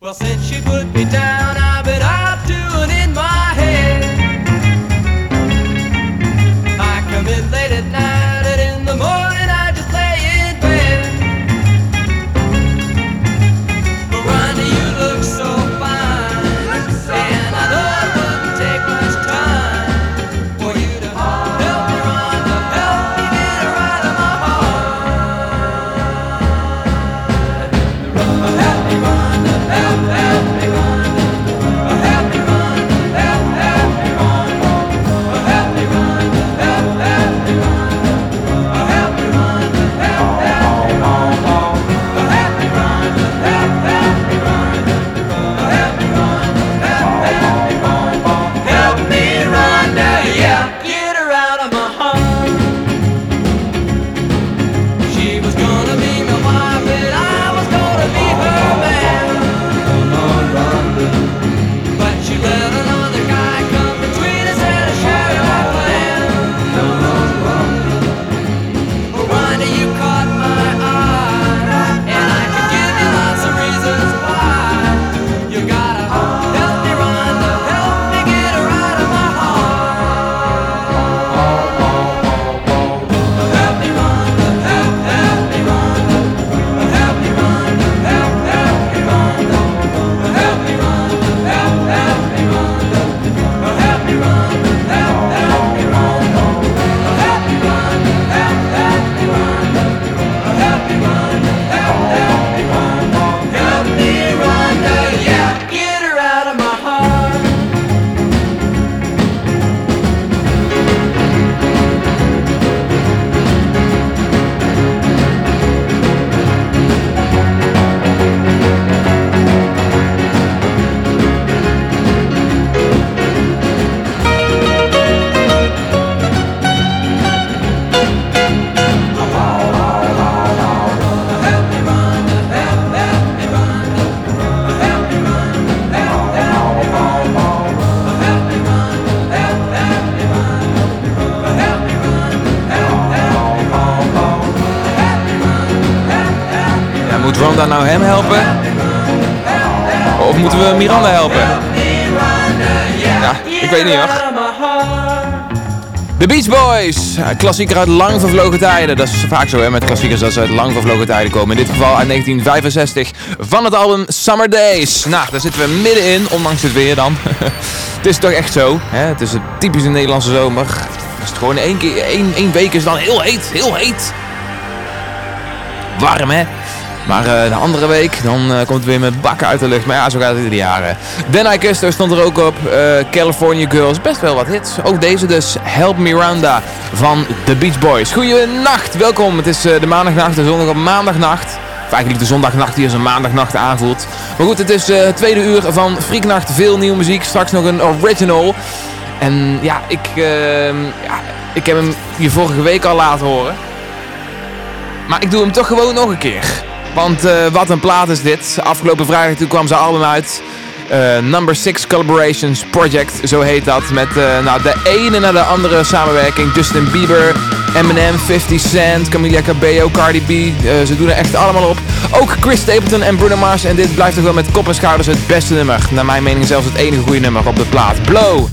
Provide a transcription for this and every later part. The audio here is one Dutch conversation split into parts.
Well, since she put me down, klassieker uit lang vervlogen tijden. Dat is vaak zo hè, met klassiekers dat ze uit lang vervlogen tijden komen. In dit geval uit 1965 van het album Summer Days. Nou, daar zitten we middenin, ondanks het weer dan. het is toch echt zo, hè? het is een typische Nederlandse zomer. Is het gewoon één, keer, één, één week is dan heel heet, heel heet. Warm hè? Maar eh, de andere week, dan eh, komt het weer met bakken uit de lucht. Maar ja, zo gaat het ieder jaar. Den I Custer stond er ook op. Eh, California Girls, best wel wat hits. Ook deze dus, Help Miranda van The Beach Boys. Goeienacht, welkom. Het is de maandagnacht, de zondag op maandagnacht. Of eigenlijk de zondagnacht die als een maandagnacht aanvoelt. Maar goed, het is het tweede uur van Frieknacht. Veel nieuwe muziek, straks nog een original. En ja, ik, ehm, ja, ik heb hem je vorige week al laten horen. Maar ik doe hem toch gewoon nog een keer. Want eh, wat een plaat is dit. Afgelopen vrijdag toen kwam zijn album uit. Eh, Number 6 Collaborations Project, zo heet dat. Met eh, nou, de ene naar de andere samenwerking. Justin Bieber, Eminem, 50 Cent, Camila Cabello, Cardi B. Ze doen er echt allemaal op. Ook Chris Stapleton en Bruno Mars. En dit blijft toch wel met kop en schouders het beste nummer. Naar mijn mening zelfs het enige goede nummer op de plaat. Blow!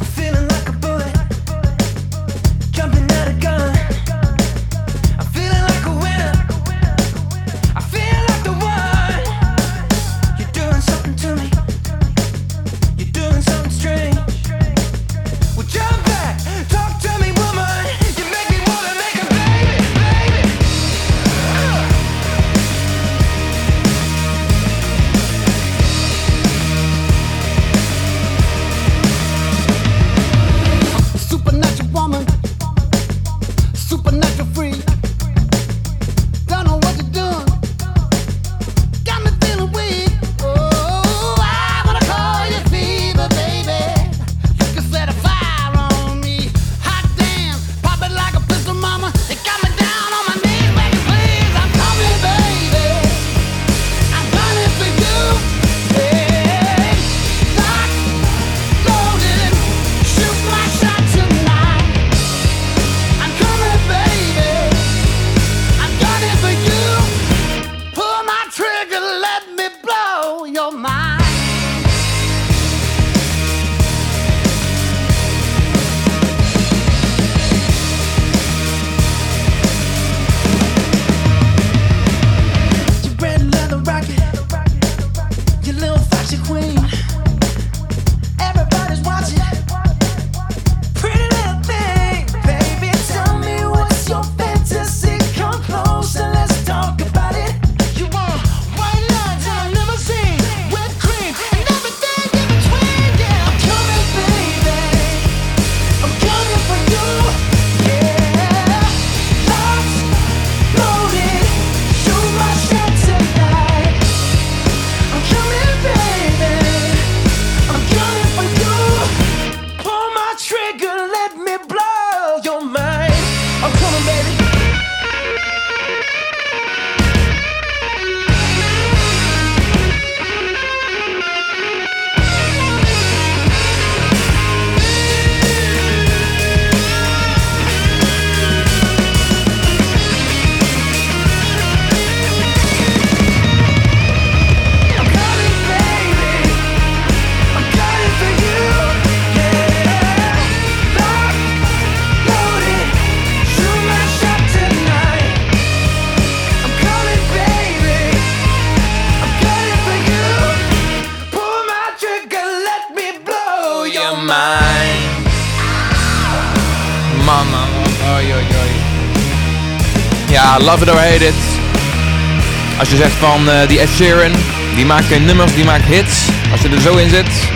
Zegt van eh, die Ed Sheeran, die maakt geen nummers, die maakt hits. Als je er zo in zit,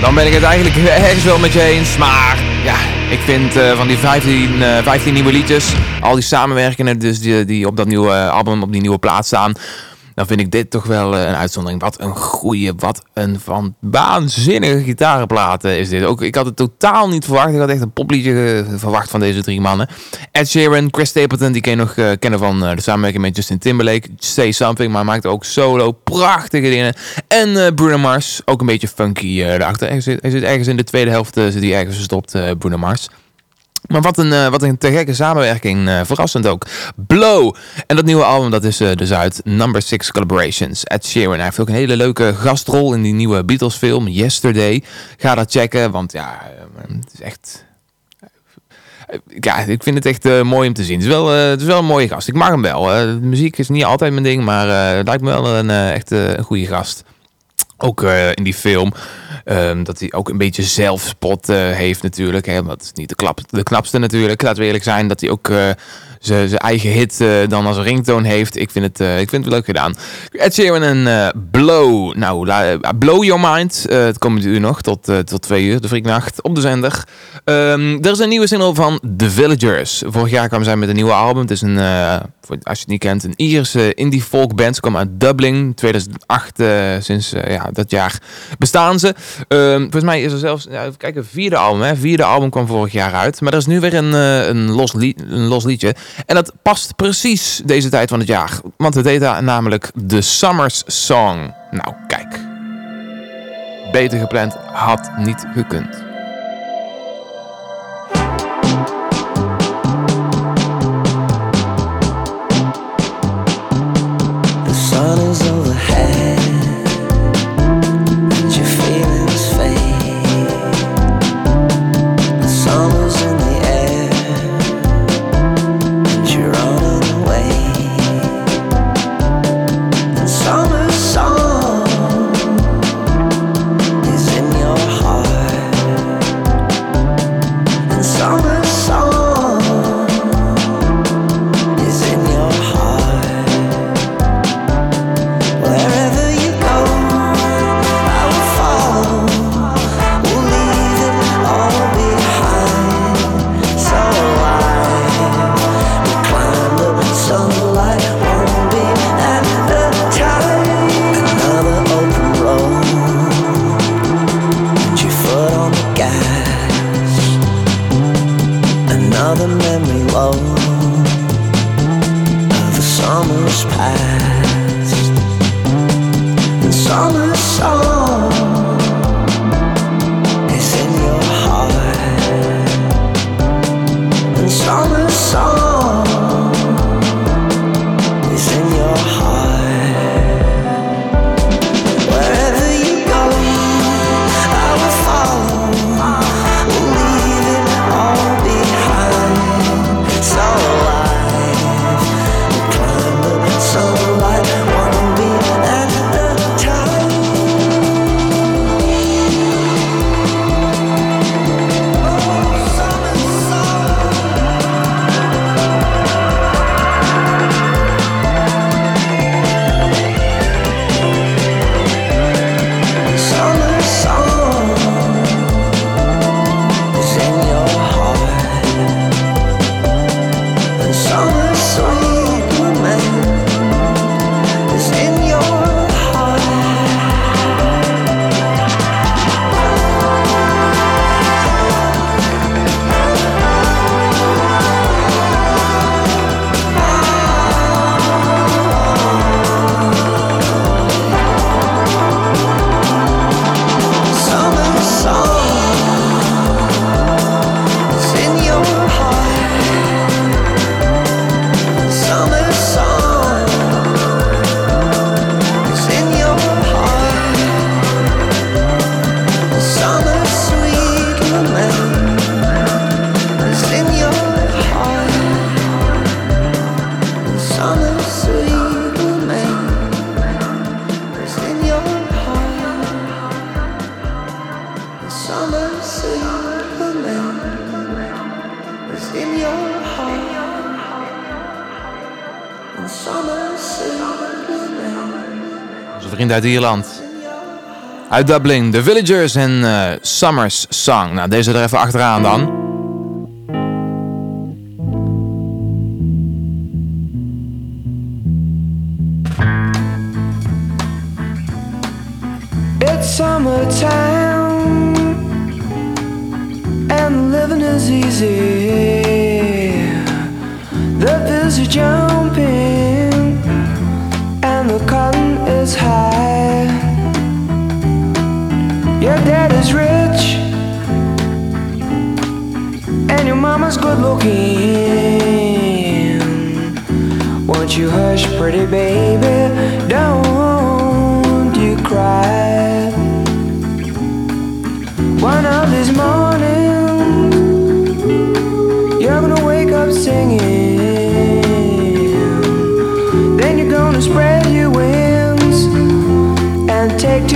dan ben ik het eigenlijk ergens wel met je eens. Maar ja, ik vind eh, van die 15, eh, 15 nieuwe liedjes, al die samenwerkingen dus die, die op dat nieuwe album, op die nieuwe plaat staan. Dan vind ik dit toch wel eh, een uitzondering. Wat een goeie, wat een van waanzinnige gitarenplaat eh, is dit. Ook, ik had het totaal niet verwacht. Ik had echt een popliedje verwacht van deze drie mannen. Ed Sheeran, Chris Stapleton, die ken je nog eh, kennen van de samenwerking met Justin Timberlake. Say Something, maar maakt ook solo prachtige dingen. En eh, Bruno Mars, ook een beetje funky eh daarachter. Hij zit, hij zit ergens in de tweede helft, zit hij ergens verstopt, eh, Bruno Mars. Maar wat een, eh, wat een te gekke samenwerking. eh, verrassend ook. Blow. En dat nieuwe album dat is eh, dus uit. Number 6 Collaborations. Ed Sheeran. Hij heeft ook een hele leuke gastrol in die nieuwe Beatles film. Yesterday. Ga dat checken. Want ja, het is echt... Ja, ik vind het echt mooi om te zien. Het is, wel, het is wel een mooie gast. Ik mag hem wel. Muziek is niet altijd mijn ding. Maar het lijkt me wel een echt een goede gast. Ook eh, in die film. ehm, dat hij ook een beetje zelfspot eh, heeft natuurlijk. Hè, dat is niet de, klap, de knapste natuurlijk. Laten we eerlijk zijn. Dat hij ook eh, zijn eigen hit eh, dan als ringtoon heeft. Ik vind het, eh, ik vind het leuk gedaan. Ed Sheeran en eh, Blow. Nou, Blow Your Mind. Het komt uur nog tot, tot twee uur. De Frieknacht op de zender. Ehm, er is een nieuwe single van The Villagers. Vorig jaar kwam zij met een nieuwe album. Het is een, als je het niet kent, een Ierse indie folk band. Ze kwam uit Dublin. 2008, eh, sinds ja, dat jaar bestaan ze. Ehm, volgens mij is er zelfs, ja, even kijken, vierde album. Hè? Vierde album kwam vorig jaar uit. Maar er is nu weer een, een, los, lied, een los liedje. En dat past precies deze tijd van het jaar. Want het heet namelijk The Summer's Song. Nou, kijk. Beter gepland had niet gekund. Uit Ierland. Uit Dublin, The Villagers en eh, Summer's Song. Nou, deze er even achteraan dan.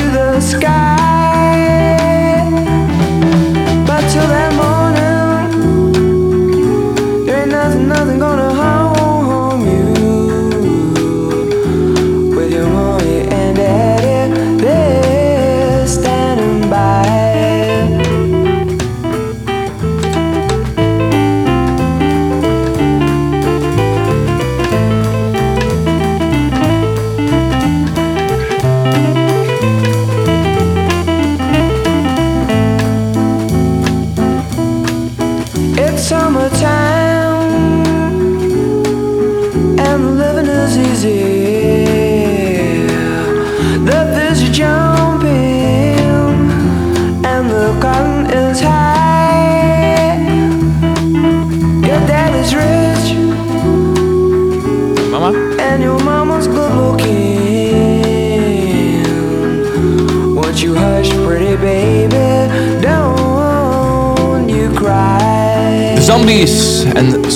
To the sky.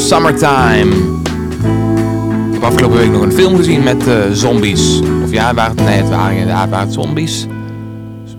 Summertime. Ik heb afgelopen week nog een film gezien met eh, zombies. Of ja, waar, nee, het waren, het zombies.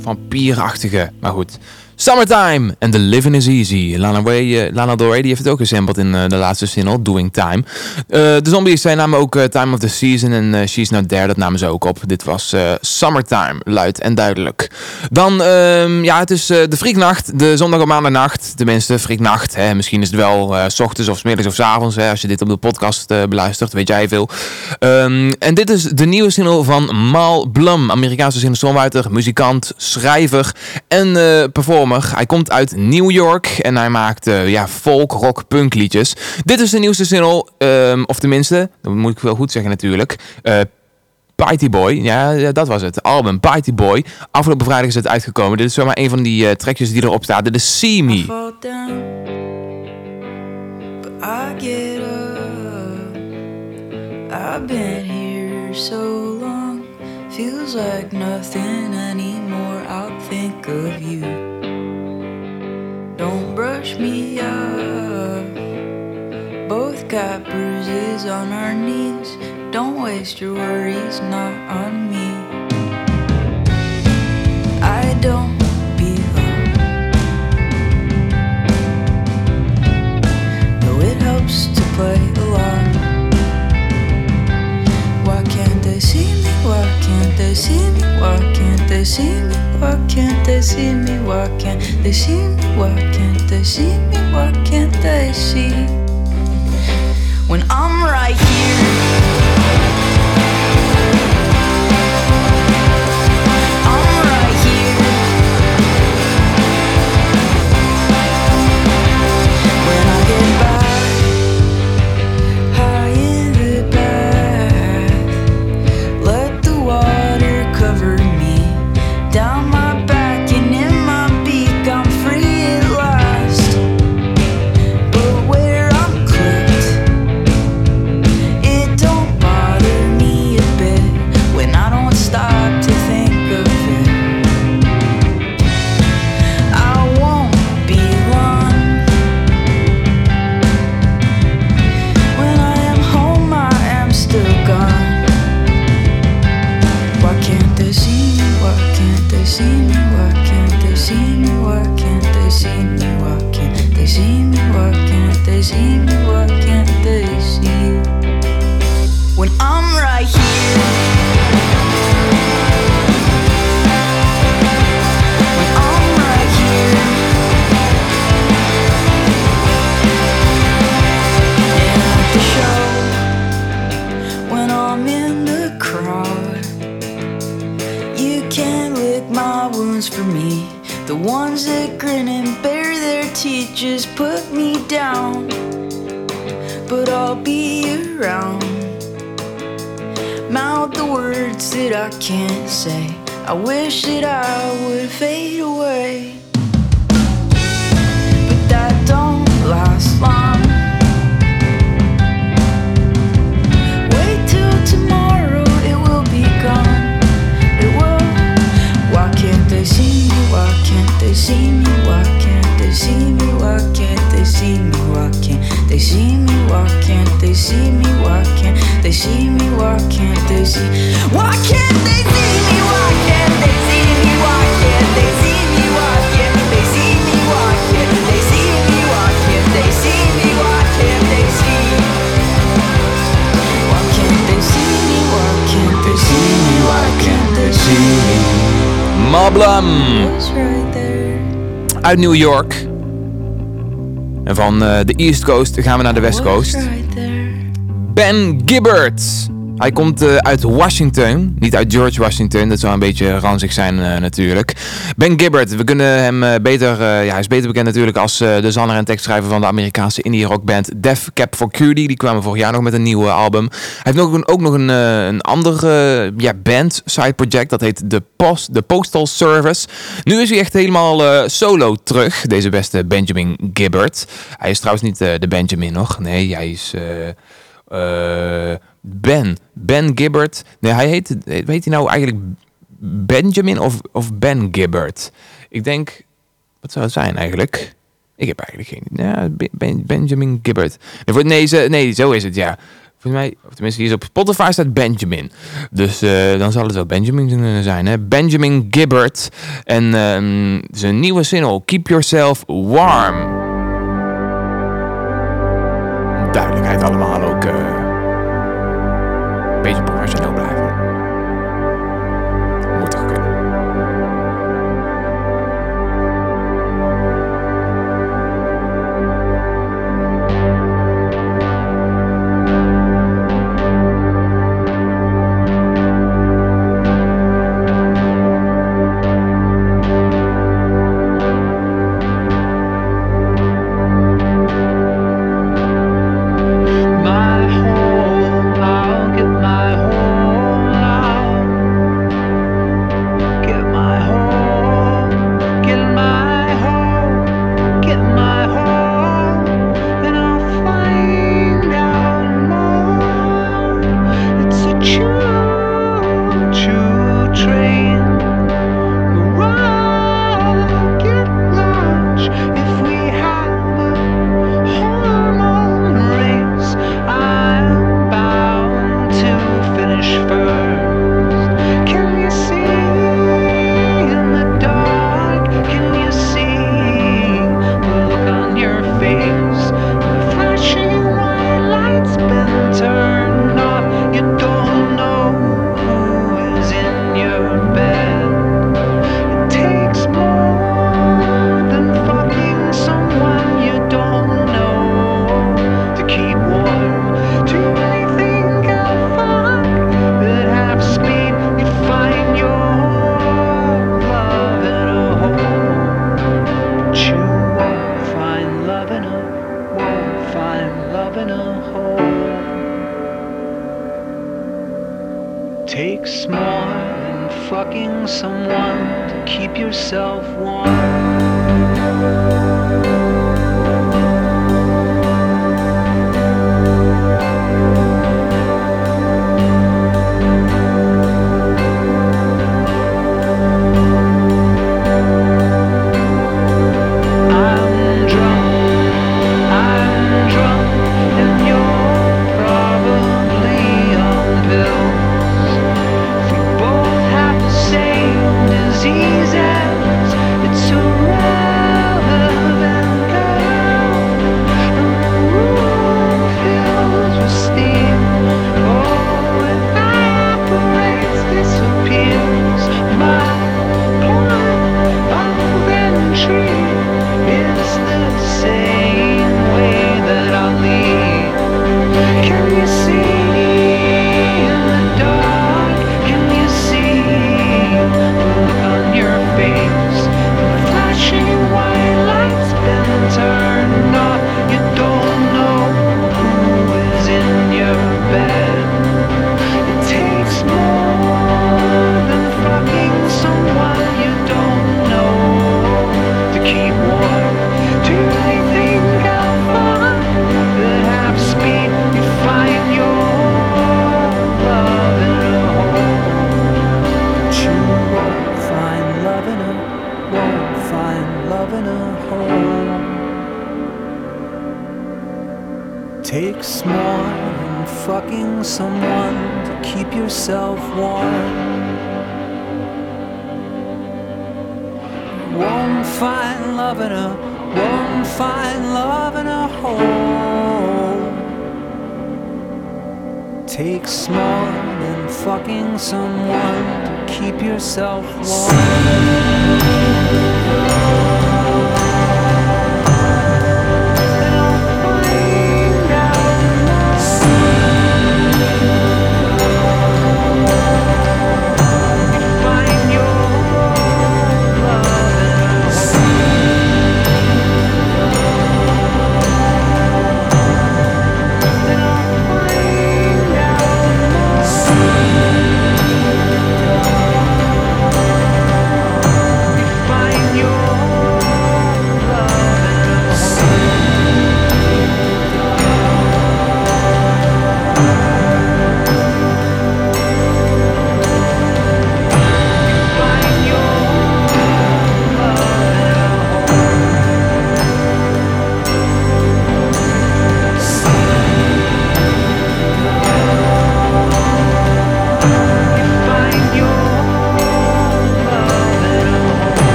Vampierachtige, maar goed. Summertime en The Living is Easy. Lana, Way, eh, Lana Del Rey die heeft het ook gesampled in eh, de laatste single, Doing Time. Eh, de zombies zijn namen ook Time of the Season en She's Not There, dat namen ze ook op. Dit was Summertime, luid en duidelijk. Dan, ehm, ja, het is de Frieknacht, de zondag op maandagnacht. Tenminste, Frieknacht. Hè. Misschien is het wel ochtends of 's middags of 's avonds. Hè, als je dit op de podcast beluistert, weet jij veel. Ehm, en dit is de nieuwe single van Mal Blum. Amerikaanse singer-songwriter, muzikant, schrijver en eh, Hij komt uit New York en hij maakt eh, ja, folk, rock, punk liedjes. Dit is de nieuwste single, ehm, of tenminste, dat moet ik wel goed zeggen natuurlijk. eh Party Boy, ja, dat was het. Album Party Boy. Afgelopen vrijdag is het uitgekomen. Dit is zomaar een van die eh, trekjes die erop staat. Dit is See Me. I get up. I've been here so long, feels like nothing anymore. I'll think of you. Brush me off. Both got bruises on our knees. Don't waste your worries, not on me. I don't belong. Though it helps to play along. They see me? Can't they see me? Why can't they see me? Why can't they see me? Can't they see me? Can't they see me? Can't they see? When I'm right here. Can't say. I wish that I would fade uit New York. En van eh, de East Coast gaan we naar de West Coast. Ben Gibbard. Hij komt eh, uit Washington. Niet uit George Washington. Dat zou een beetje ranzig zijn eh, natuurlijk. Ben Gibbard. We kunnen hem eh, beter... ja, hij is beter bekend natuurlijk als de zanger en tekstschrijver van de Amerikaanse indie rockband Def Cap for Cutie. Die kwamen vorig jaar nog met een nieuw album. Hij heeft een, ook nog een, een andere ja, band, side project. Dat heet The, Post, The Postal Service. Nu is hij echt helemaal solo terug. Deze beste Benjamin Gibbard. Hij is trouwens niet de Benjamin nog. Nee, hij is... eh, ben. Ben Gibbard. Nee, hij heet, weet hij nou eigenlijk Benjamin of, of Ben Gibbard? Ik denk, wat zou het zijn eigenlijk? Ik heb eigenlijk geen... Ja, Ben- Ben- Benjamin Gibbard. Nee, nee, ze- nee, zo is het, ja. Volgens mij, of tenminste hier op Spotify staat Benjamin. Dus eh, dan zal het wel Benjamin zijn, hè? Benjamin Gibbard. En ehm, zijn nieuwe single, Keep Yourself Warm.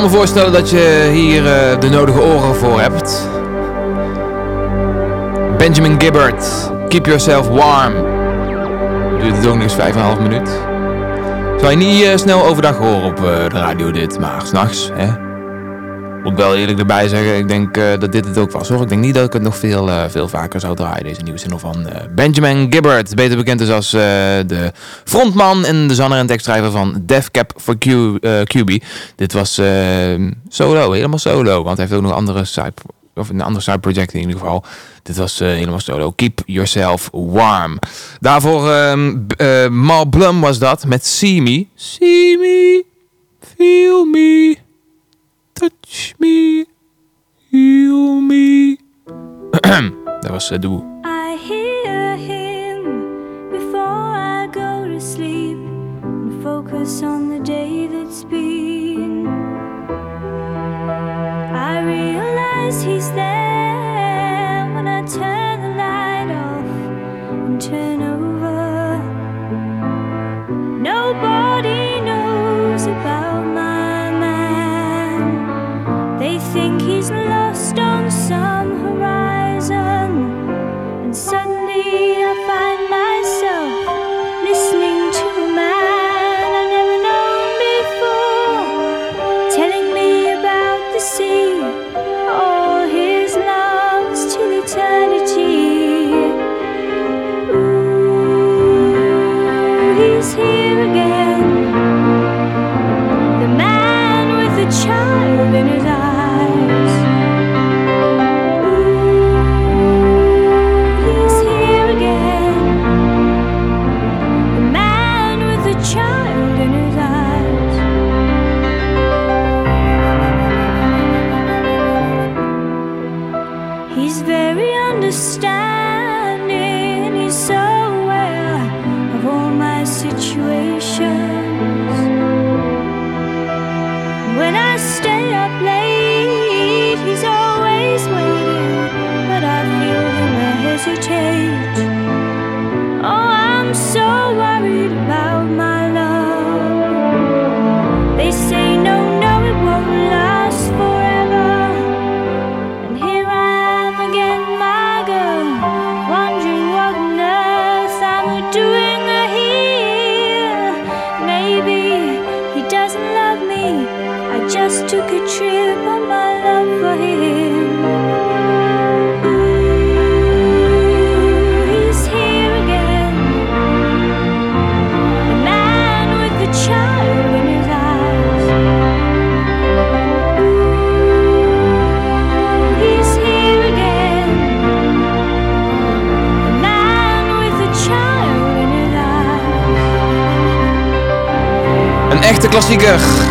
Kan me voorstellen dat je hier eh, de nodige oren voor hebt. Benjamin Gibbard, Keep Yourself Warm. Duurt het ook nog eens 5,5 minuut. Zou je niet eh, snel overdag horen op eh, de radio dit, maar s'nachts, hè? Moet wel eerlijk erbij zeggen, ik denk eh, dat dit het ook was hoor. Ik denk niet dat ik het nog veel, eh, veel vaker zou draaien, deze nieuwe single van eh, Benjamin Gibbard. Beter bekend dus als de frontman en de zanger en tekstschrijver van Def Cap for Q, QB. Dit was solo, helemaal solo, want hij heeft ook nog andere side, of een ander side project in ieder geval. Dit was helemaal solo. Keep yourself warm. Daarvoor ehm, eh, Mal Blum was dat met See Me. See me, feel me. Touch me, heal me. Dat was uh, Doe. I hear him before I go to sleep and focus on the day that's been. I realize he's there when I turn the light off and turn over. Nobody lost on some horizon. And suddenly I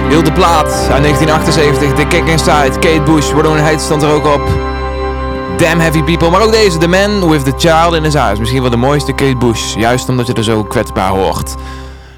Heel de plaat uit 1978. The Kick Inside. Kate Bush. Wardoon Heights stond er ook op. Damn Heavy People. Maar ook deze. The Man with the Child in His Eyes. Misschien wel de mooiste Kate Bush. Juist omdat je er zo kwetsbaar hoort.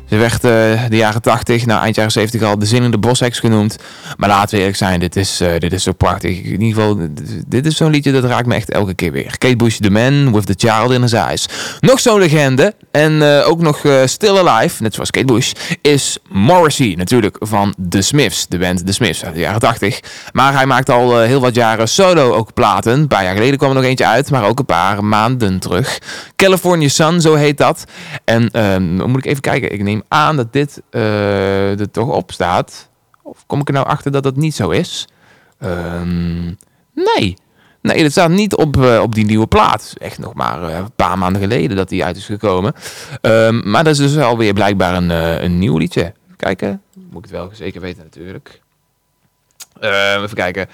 Ze werd eh, de jaren 80, nou eind jaren 70 al de zinnende bosheks genoemd. Maar laten we eerlijk zijn, dit is, eh, dit is zo prachtig. In ieder geval, dit- is zo'n liedje dat raakt me echt elke keer weer. Kate Bush, The Man with the Child in His Eyes. Nog zo'n legende, en eh, ook nog Still Alive, net zoals Kate Bush, is Morrissey natuurlijk van The Smiths. De band The Smiths uit de jaren 80. Maar hij maakt al heel wat jaren solo ook platen. Een paar jaar geleden kwam er nog eentje uit, maar ook een paar maanden terug. California Sun, zo heet dat. En ehm, moet ik even kijken. Ik neem aan dat dit eh, er toch op staat. Of kom ik er nou achter dat dat niet zo is? Ehm, nee. Nee, dat staat niet op, eh, op die nieuwe plaat. Echt nog maar eh, een paar maanden geleden dat die uit is gekomen. Ehm, maar dat is dus alweer blijkbaar een, een nieuw liedje. Even kijken. Moet ik het wel zeker weten natuurlijk. Ehm, even kijken.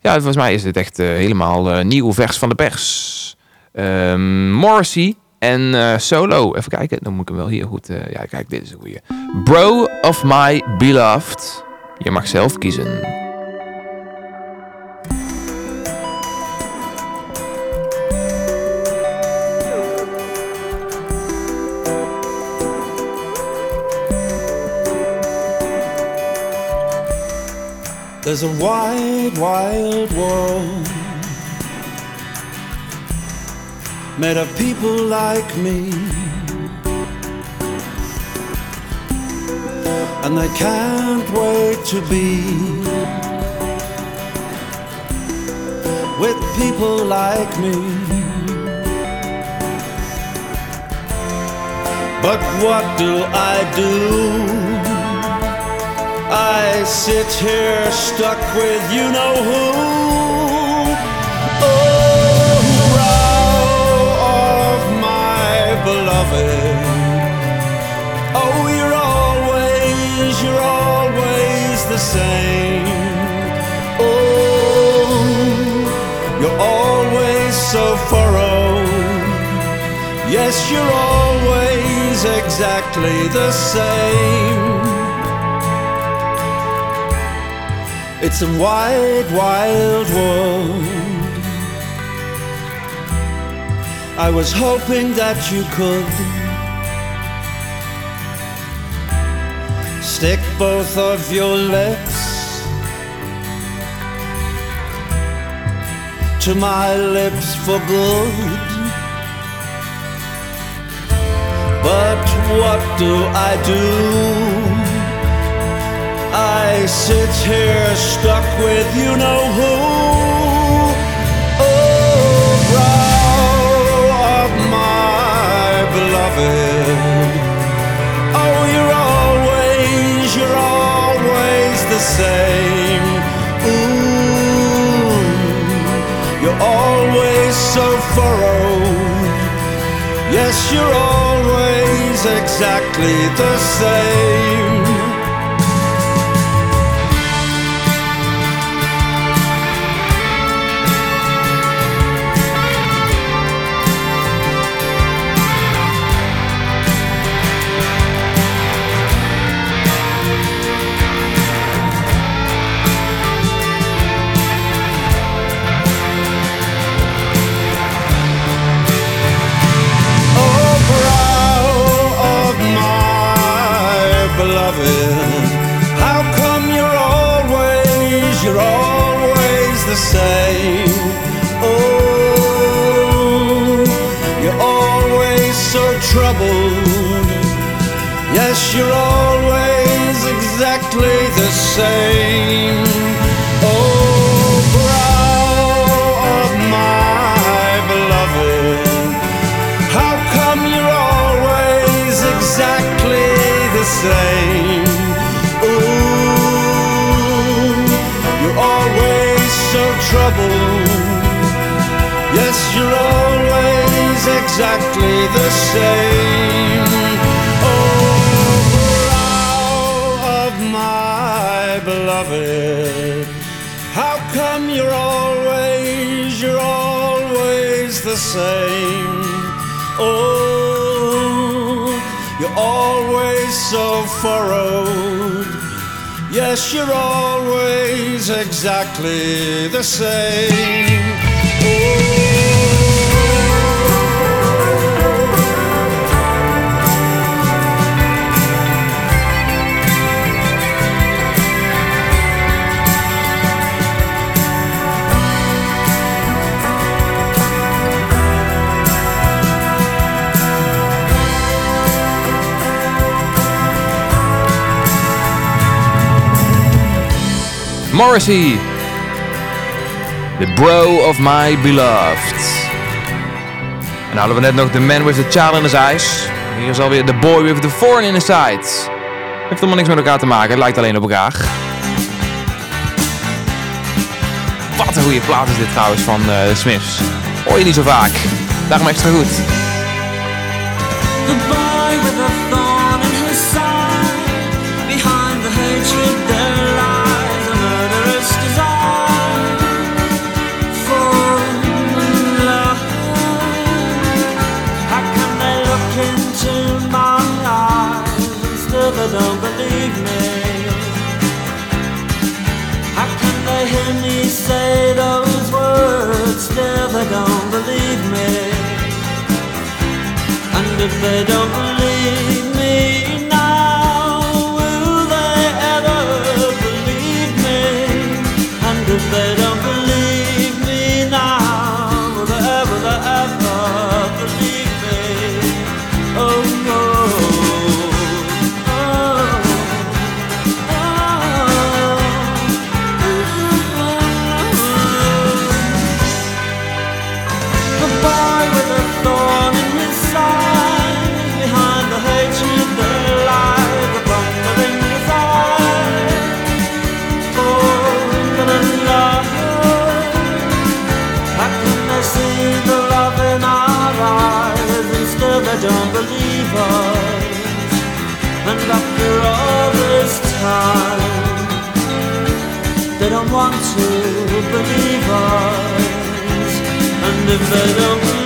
Ja, volgens mij is dit echt helemaal nieuw vers van de pers. Ehm, Morrissey en eh, Solo. Even kijken, dan moet ik hem wel hier goed... eh, ja, kijk, dit is een goeie. Bro of my beloved. Je mag zelf kiezen. There's a wide, wild world made of people like me, and they can't wait to be with people like me. But what do I do? I sit here stuck with you know who. Oh, you're always, you're always the same. Oh, you're always so. Yes, you're always exactly the same. It's a wide, wild world. I was hoping that you could stick both of your lips to my lips for good. But what do I do? I sit here stuck with you know who. Oh, you're always, you're always the same. Ooh, you're always so. Yes, you're always exactly the same. exactly the same. Morrissey The bro of my beloved. En hadden we net nog The Man with the Child in his eyes. Hier is alweer The Boy with the Thorn in his side. Heeft helemaal niks met elkaar te maken, het lijkt alleen op elkaar. Wat een goede plaat is dit trouwens van eh, Smiths. Hoor je niet zo vaak. Daarom extra goed. They don't oh, believe me? How can they hear me say those words? Still they don't believe me. And if they don't believe After all this time, they don't want to believe us. And if they don't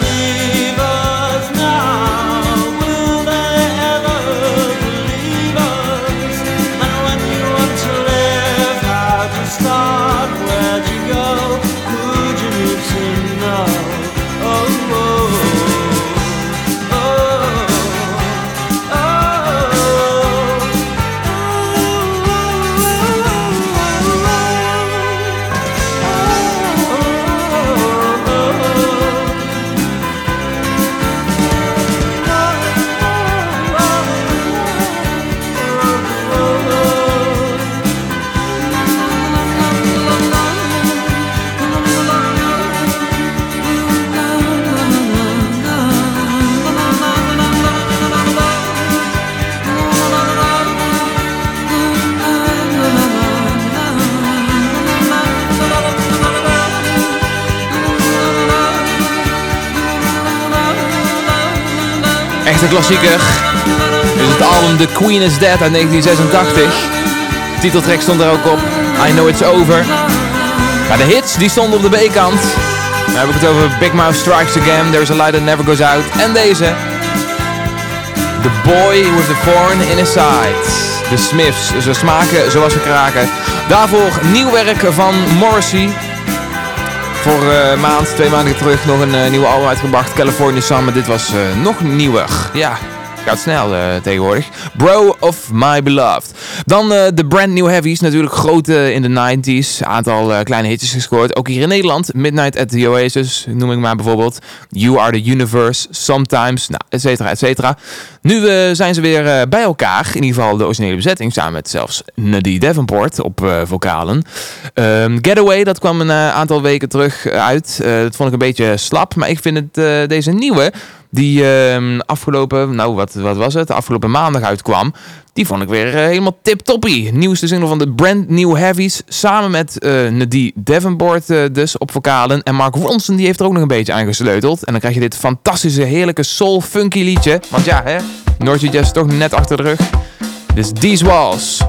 klassieker. Is het album The Queen is Dead uit 1986. Titeltrack stond er ook op. I Know It's Over. Maar de hits die stonden op de B-kant. Dan heb ik het over Big Mouth Strikes Again, There's a Light That Never Goes Out. En deze. The Boy with the Thorn in His Side. De Smiths, ze smaken zoals ze kraken. Daarvoor nieuw werk van Morrissey. Voor een maand, twee maanden terug nog een eh, nieuwe album uitgebracht. California Sun, maar dit was eh, nog nieuwer. Ja, gaat snel eh, tegenwoordig. Bro of My Beloved. Dan eh, de Brand New Heavies, natuurlijk groot eh, in de 90s. Aantal eh, kleine hitjes gescoord. Ook hier in Nederland. Midnight at the Oasis, noem ik maar bijvoorbeeld. You Are the Universe, Sometimes, nou, et cetera, et cetera. Nu eh, zijn ze weer bij elkaar. In ieder geval de originele bezetting. Samen met zelfs Nadie Davenport op vocalen. Ehm, Getaway, dat kwam een aantal weken terug uit. Dat vond ik een beetje slap. Maar ik vind het, deze nieuwe, die ehm, afgelopen, nou wat, wat was het? Afgelopen maandag uitkwam. Die vond ik weer eh, helemaal tip-toppie. Nieuwste single van de Brand New Heavies. Samen met eh Nadie Davenport eh, dus op vocalen. En Mark Ronson die heeft er ook nog een beetje aan gesleuteld. En dan krijg je dit fantastische, heerlijke soul-funky liedje. Want ja, hè, Noordje Jazz toch net achter de rug. Dus These Walls.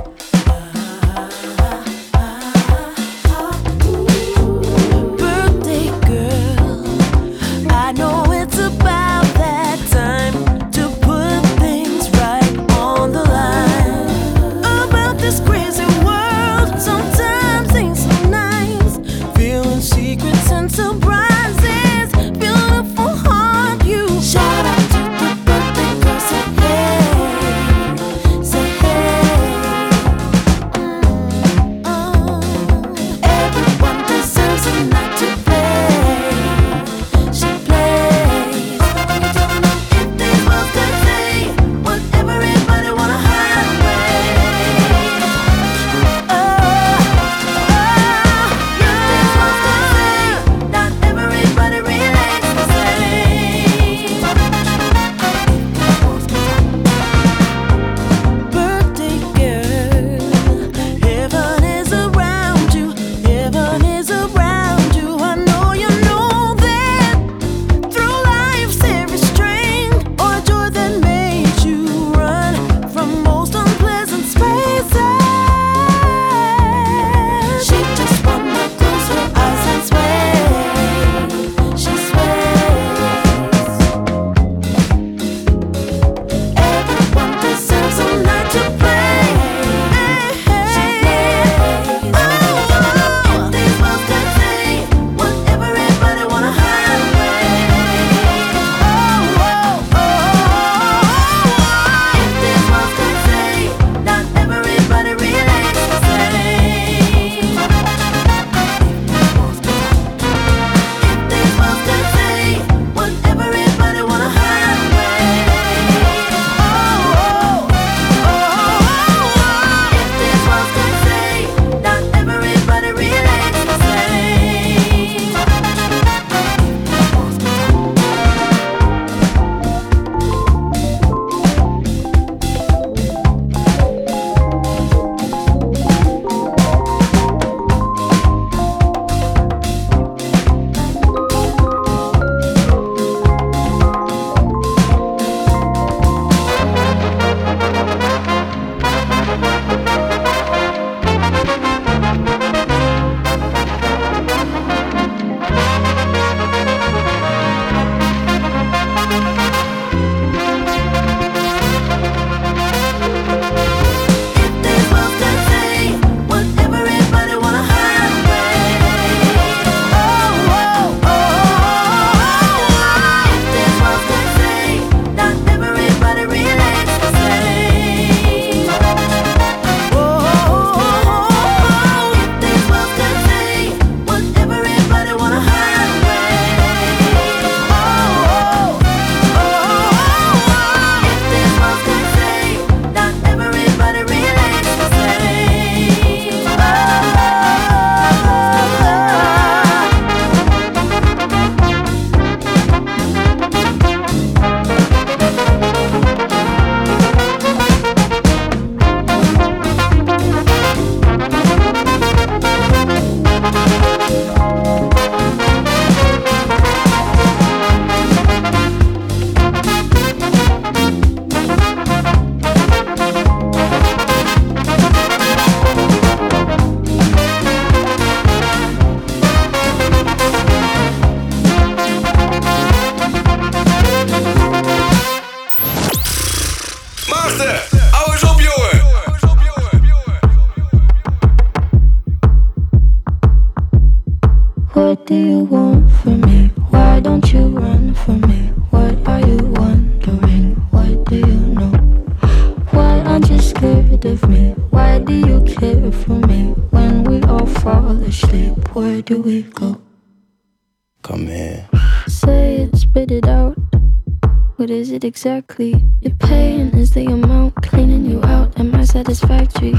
Exactly? Your pain is the amount cleaning you out. Am I satisfactory?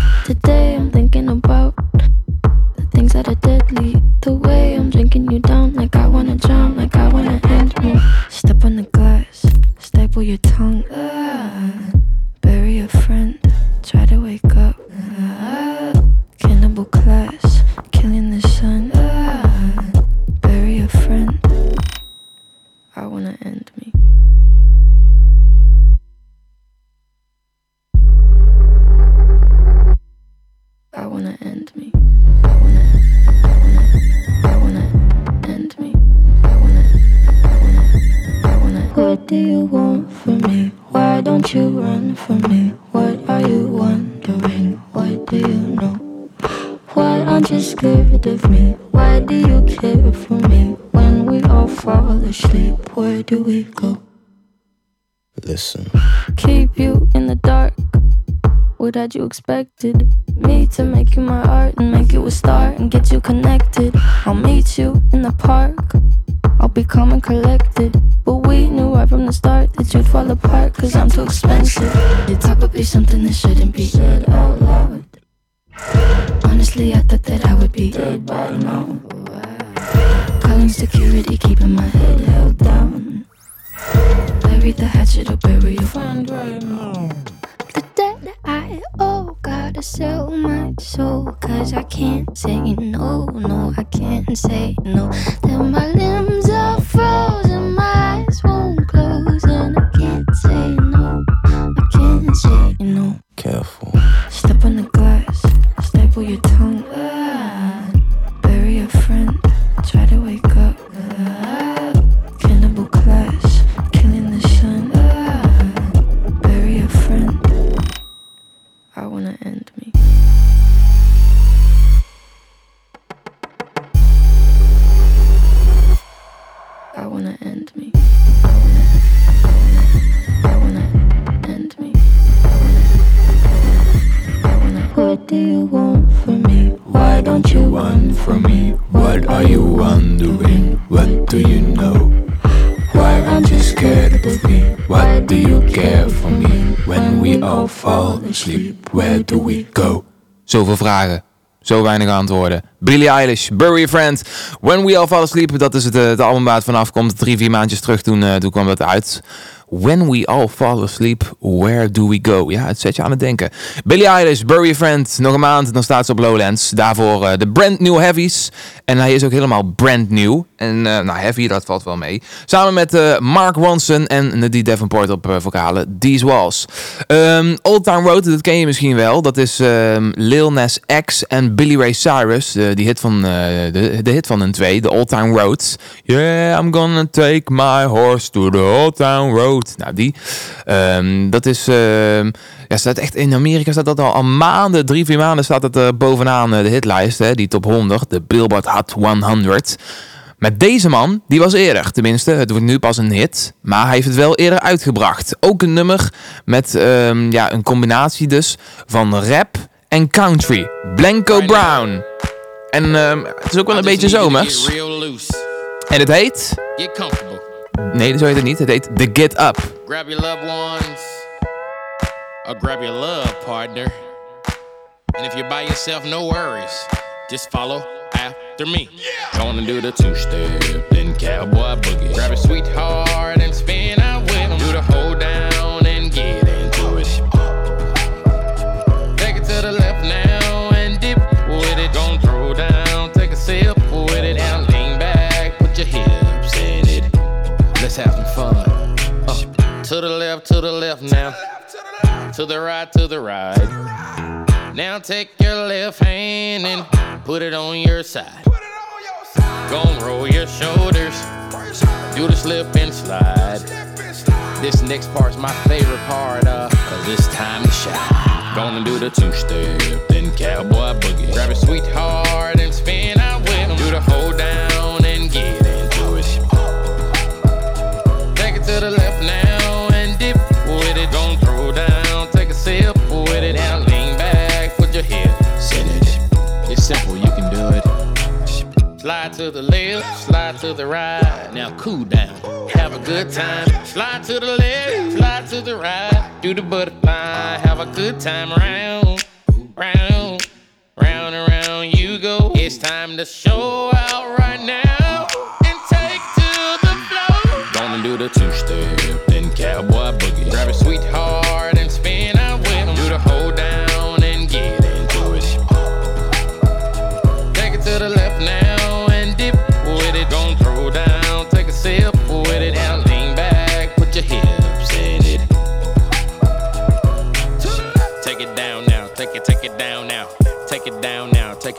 Fall asleep, where do we go? Listen. keep you in the dark. What had you expected? Me to make you my art and make you a star and get you connected. I'll meet you in the park. I'll be calm and collected. But we knew right from the start that you'd fall apart cause I'm too expensive. Would be something that shouldn't be said out loud. Honestly, I thought that I would be dead by now. Calling security, keeping my head held down. Bury the hatchet or bury your friend right now. The debt that I owe, gotta sell my soul. Cause I can't say no, no, I can't say no. Then my limbs are frozen, my eyes won't close, and I can't say no, I can't say no. Careful. Step on the glass, staple your tongue. Do you want from me? Why don't you run from me? What are you wondering? What do you know? Why aren't you scared of me? What do you care for me? When we all fall asleep, where do we go? Zoveel vragen, zo weinig antwoorden. Billie Eilish, Bury a Friend, When We All Fall Asleep. Dat is het, eh, het album waar het vanaf komt. Drie, vier maandjes terug, toen, eh, toen kwam dat uit. When We All Fall Asleep, Where Do We Go? Ja, het zet je aan het denken. Billie Eilish, Bury a Friend. Nog een maand, dan staat ze op Lowlands. Daarvoor eh, de brand new Heavies. En hij is ook helemaal brand new. En eh, nou, Heavy, dat valt wel mee. Samen met eh, Mark Ronson en Nadine Davenport op vocalen. These Walls. Um, Old Town Road, dat ken je misschien wel. Dat is um, Lil Nas X en Billy Ray Cyrus. Die hit van, de, de hit van hun twee. The Old Town Road. Yeah, I'm gonna take my horse to the Old Town Road. Nou, die. Um, dat is... ja, staat echt in Amerika staat dat al, al maanden, drie, vier maanden staat het uh, bovenaan uh, de hitlijst. Hè, die top 100, de Billboard Hot 100. Met deze man, die was eerder, tenminste, het wordt nu pas een hit, maar hij heeft het wel eerder uitgebracht. Ook een nummer met um, ja, een combinatie dus van rap en country. Blanco Brown. En um, het is ook wel een beetje zomers. En het heet... Nee, zo heet het niet. Het heet The Get Up. Grab your loved ones. Or grab your love partner. And if you're by yourself, no worries. Just follow after me. Yeah. Gonna do the two step, then cowboy boogie. Grab a sweetheart and spin the left, to the left now. To the right, to the right. Now take your left hand and put it on your side. Gonna roll your shoulders. Do the slip and slide. This next part's my favorite part, uh, cause it's time to shine. Gonna do the two step, then cowboy boogie. Grab a sweetheart and spin out with him. Do the whole down Slide to the left, slide to the right. Now cool down, have a good time. Slide to the left, slide to the right. Do the butterfly, have a good time. Round, round, round and round you go. It's time to show out right now and take to the floor. Gonna do the two step,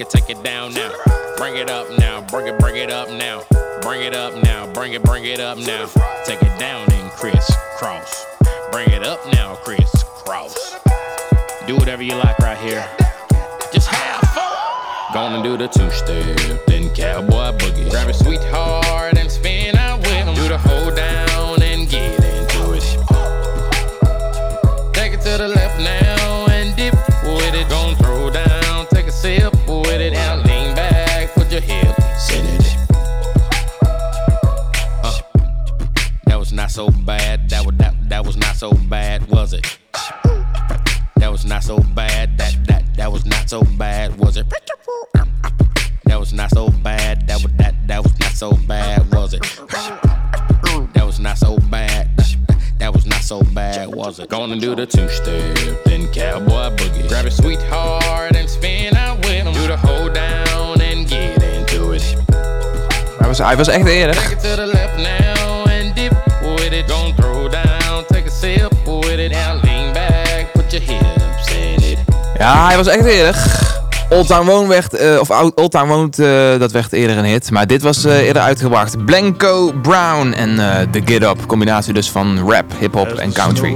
take it down now. Bring it up now, bring it, bring it up now. Bring it up now, bring it, bring it up now. Take it down and crisscross. Bring it up now, crisscross. Do whatever you like right here. Just have fun. Gonna do the two step, then cowboy your hips in it. Ja, hij was echt eerder. Old Town Woon werd, eh, of Old Town Woont, eh, dat werd eerder een hit. Maar dit was eh, eerder uitgebracht. Blanco Brown en eh The Get Up. Combinatie dus van rap, hip-hop en country.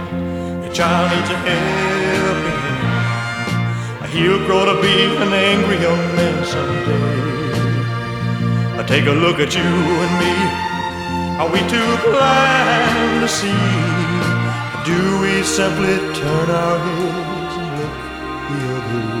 Child needs a helping hand. He'll grow to be an angry young man someday. Take a look at you and me. Are we too blind to see? Do we simply turn our heads and look the other way?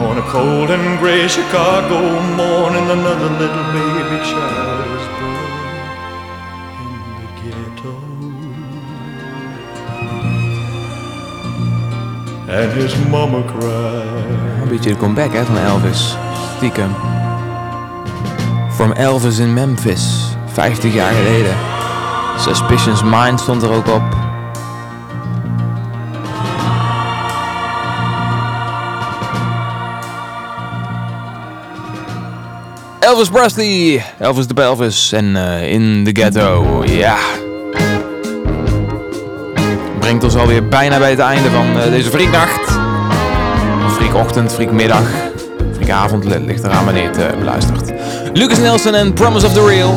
on a cold and gray Chicago morning, another little baby child is born in the ghetto. And his mama cried. Een beetje de comeback hè, van Elvis. Stiekem. From Elvis in Memphis. 50 jaar geleden. Suspicious Mind stond er ook op. Elvis Presley, Elvis de Pelvis en eh, In the Ghetto, ja. Brengt ons alweer bijna bij het einde van eh, deze freakochtend, freakmiddag, freakavond, li- ligt eraan wanneer het beluistert. Lucas Nelson en Promise of the Real.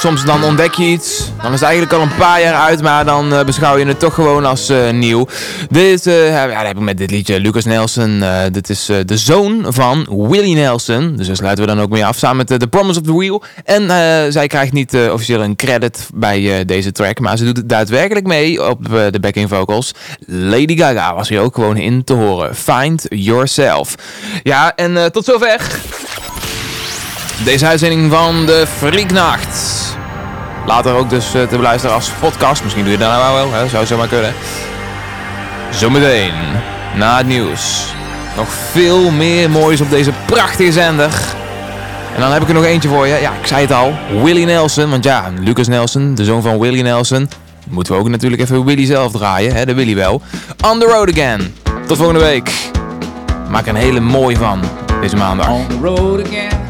Soms dan ontdek je iets. Dan is het eigenlijk al een paar jaar uit, maar dan eh, beschouw je het toch gewoon als eh, nieuw. Dit eh, heb ik met dit liedje Lucas Nelson. dit is de zoon van Willie Nelson. Dus daar sluiten we dan ook mee af samen met The Promise of the Wheel. En zij krijgt niet officieel een credit bij deze track, maar ze doet het daadwerkelijk mee op de backing vocals. Lady Gaga was hier ook gewoon in te horen. Find Yourself. Ja, en tot zover. Deze uitzending van de Freaknacht. Later ook dus eh, te beluisteren als podcast. Misschien doe je dat nou wel, hè? zou zomaar kunnen. Zometeen, na het nieuws, nog veel meer moois op deze prachtige zender. En dan heb ik er nog eentje voor je. Ja, ik zei het al. Willie Nelson. Want ja, Lucas Nelson, de zoon van Willie Nelson. Moeten we ook natuurlijk even Willie zelf draaien. Hè? De Willie wel. On the road again. Tot volgende week. Maak er een hele mooie van. Deze maandag. On the road again.